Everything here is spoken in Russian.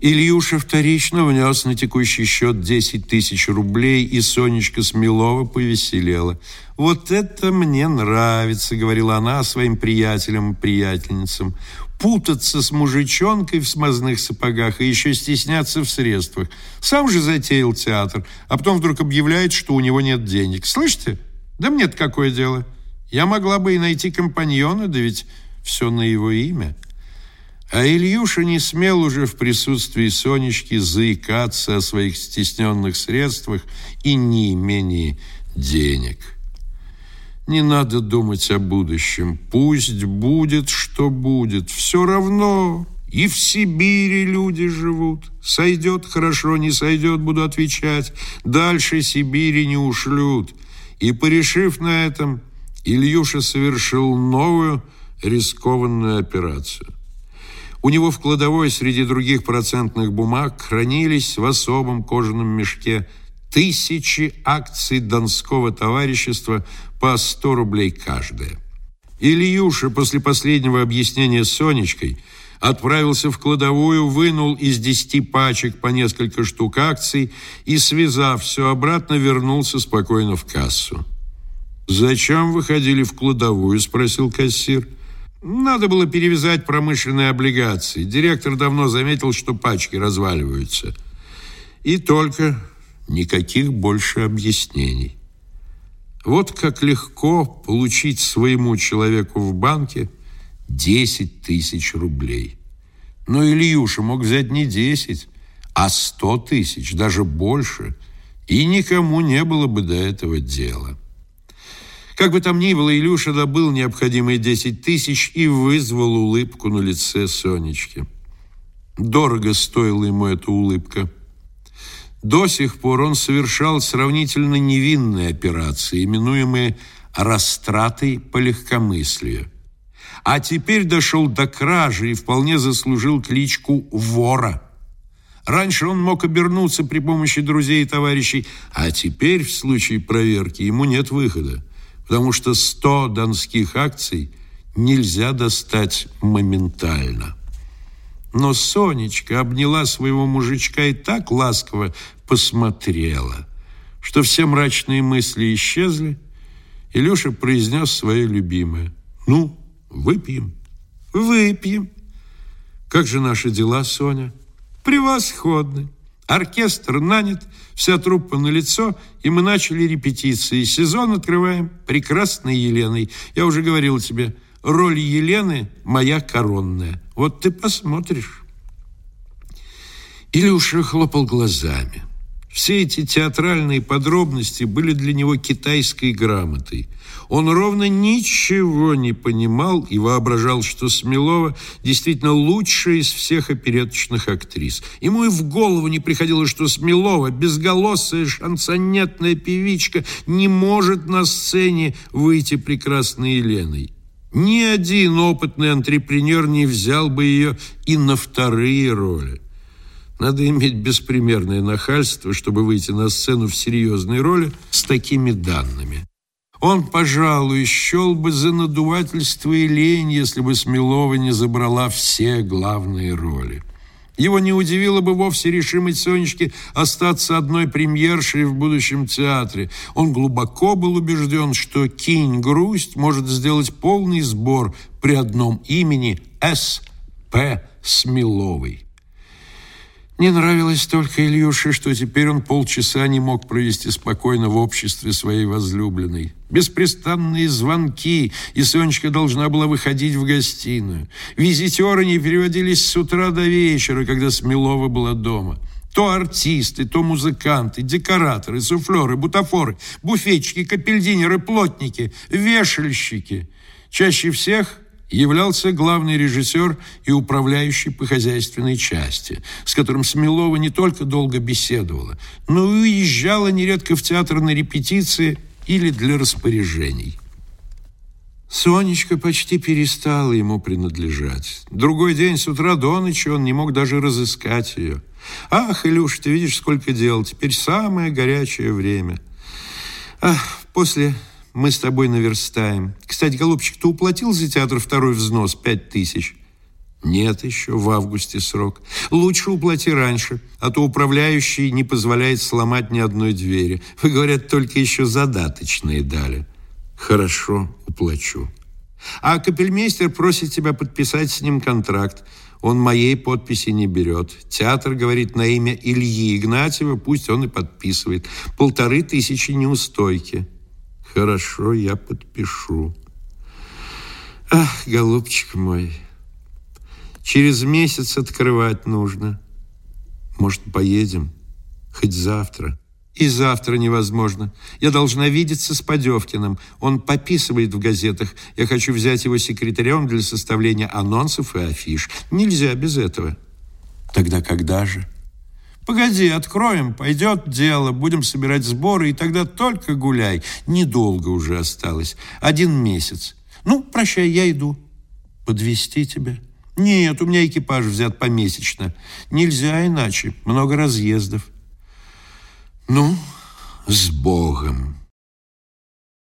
Ильюша вторично внес на текущий счет 10 тысяч рублей, и Сонечка Смелова повеселела. «Вот это мне нравится», — говорила она своим приятелям и приятельницам. «Путаться с мужичонкой в смазных сапогах и еще стесняться в средствах. Сам же затеял театр, а потом вдруг объявляет, что у него нет денег. Слышите? Да мне-то какое дело? Я могла бы и найти компаньона, да ведь все на его имя». А Ильюша не смел уже в присутствии Сонечки заикаться о своих стесненных средствах и неимении денег. Не надо думать о будущем. Пусть будет, что будет. Все равно и в Сибири люди живут. Сойдет хорошо, не сойдет, буду отвечать. Дальше Сибири не ушлют. И, порешив на этом, Ильюша совершил новую рискованную операцию. У него в кладовой среди других процентных бумаг хранились в особом кожаном мешке тысячи акций Донского товарищества по 100 рублей каждая. Ильюша после последнего объяснения с Сонечкой отправился в кладовую, вынул из десяти пачек по несколько штук акций и, связав все обратно, вернулся спокойно в кассу. «Зачем вы ходили в кладовую?» – спросил кассир. Надо было перевязать промышленные облигации. Директор давно заметил, что пачки разваливаются. И только никаких больше объяснений. Вот как легко получить своему человеку в банке 10 тысяч рублей. Но Ильюша мог взять не 10, а 100 тысяч, даже больше, и никому не было бы до этого дела. Как бы там ни было, Илюша добыл необходимые 10 тысяч и вызвал улыбку на лице Сонечки. Дорого стоила ему эта улыбка. До сих пор он совершал сравнительно невинные операции, именуемые растратой по легкомыслию. А теперь дошел до кражи и вполне заслужил кличку «вора». Раньше он мог обернуться при помощи друзей и товарищей, а теперь в случае проверки ему нет выхода потому что 100 донских акций нельзя достать моментально. Но Сонечка обняла своего мужичка и так ласково посмотрела, что все мрачные мысли исчезли, и Леша произнес свое любимое. «Ну, выпьем». «Выпьем». «Как же наши дела, Соня?» «Превосходны». Оркестр нанят, вся труппа на лицо, и мы начали репетиции. Сезон открываем прекрасной Еленой. Я уже говорил тебе, роль Елены моя коронная. Вот ты посмотришь. Илюша хлопал глазами. Все эти театральные подробности были для него китайской грамотой. Он ровно ничего не понимал и воображал, что Смелова действительно лучшая из всех опереточных актрис. Ему и в голову не приходило, что Смелова, безголосая шансонетная певичка, не может на сцене выйти прекрасной Еленой. Ни один опытный антрепренер не взял бы ее и на вторые роли. Надо иметь беспримерное нахальство, чтобы выйти на сцену в серьезной роли с такими данными. Он, пожалуй, счел бы за надувательство и лень, если бы Смелова не забрала все главные роли. Его не удивило бы вовсе решимость Сонечки остаться одной премьершей в будущем театре. Он глубоко был убежден, что «Кинь грусть» может сделать полный сбор при одном имени С. П. Смеловой. Не нравилось только Ильюше, что теперь он полчаса не мог провести спокойно в обществе своей возлюбленной. Беспрестанные звонки, и Сонечка должна была выходить в гостиную. Визитеры не переводились с утра до вечера, когда Смелова была дома. То артисты, то музыканты, декораторы, суфлеры, бутафоры, буфетчики, капельдинеры, плотники, вешальщики. Чаще всех являлся главный режиссер и управляющий по хозяйственной части, с которым Смелова не только долго беседовала, но и уезжала нередко в театр на репетиции или для распоряжений. Сонечка почти перестала ему принадлежать. Другой день с утра до ночи он не мог даже разыскать ее. «Ах, Илюш, ты видишь, сколько дел, теперь самое горячее время». Ах, после мы с тобой наверстаем. Кстати, голубчик, ты уплатил за театр второй взнос, пять тысяч? Нет еще, в августе срок. Лучше уплати раньше, а то управляющий не позволяет сломать ни одной двери. Вы, говорят, только еще задаточные дали. Хорошо, уплачу. А капельмейстер просит тебя подписать с ним контракт. Он моей подписи не берет. Театр говорит на имя Ильи Игнатьева, пусть он и подписывает. Полторы тысячи неустойки. Хорошо, я подпишу. Ах, голубчик мой, через месяц открывать нужно. Может, поедем? Хоть завтра. И завтра невозможно. Я должна видеться с Подевкиным. Он пописывает в газетах. Я хочу взять его секретарем для составления анонсов и афиш. Нельзя без этого. Тогда когда же? Погоди, откроем, пойдет дело, будем собирать сборы, и тогда только гуляй. Недолго уже осталось. Один месяц. Ну, прощай, я иду. Подвести тебя? Нет, у меня экипаж взят помесячно. Нельзя иначе. Много разъездов. Ну, с Богом.